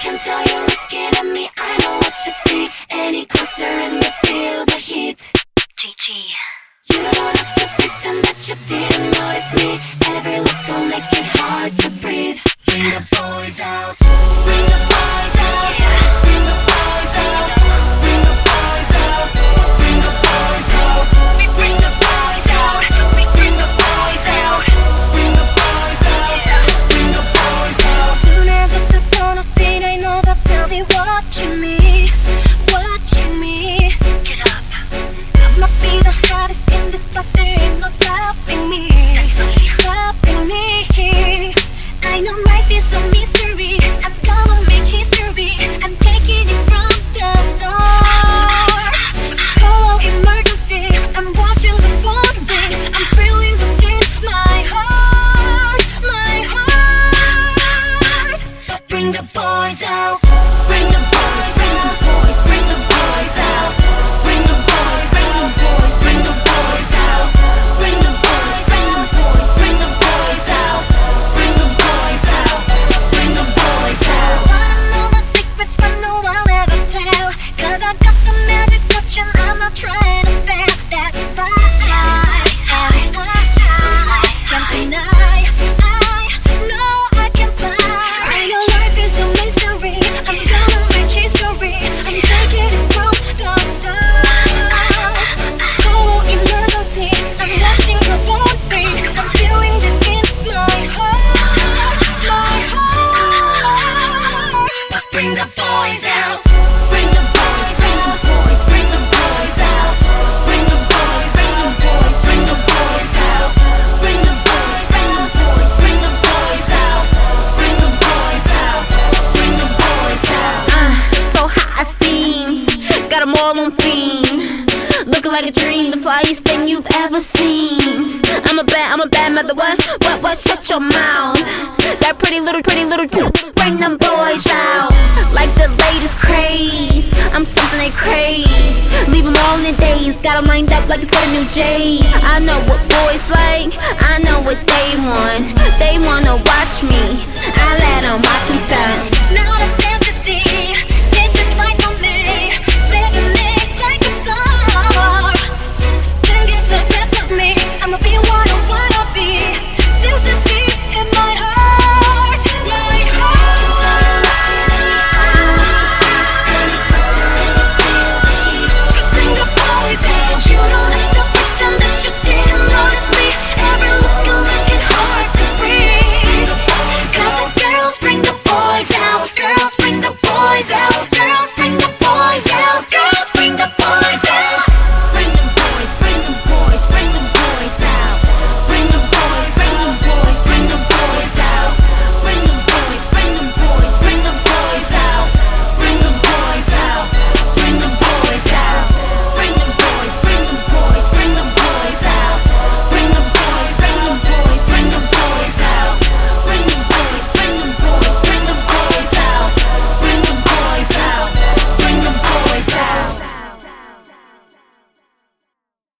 can tell you're looking at me. I know what you see. Any closer and you feel the heat. GG. You don't have to pretend that you didn't notice me. Every look will make it hard to breathe. Bring the boys out. Bring Got 'em all on theme. Looking like a dream, the flyest thing you've ever seen. I'm a bad, I'm a bad mother. What, what, what? Shut your mouth. That pretty little, pretty little, bring them boys out. Like the latest craze. I'm something they crave. Leave 'em all in a daze. Got 'em lined up like it's for a new J. I know what boys like. I know what they want. They wanna watch me. I let 'em watch me.